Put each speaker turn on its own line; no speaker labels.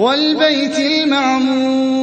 وَالْبَيْتِ الْمَعْمُورِ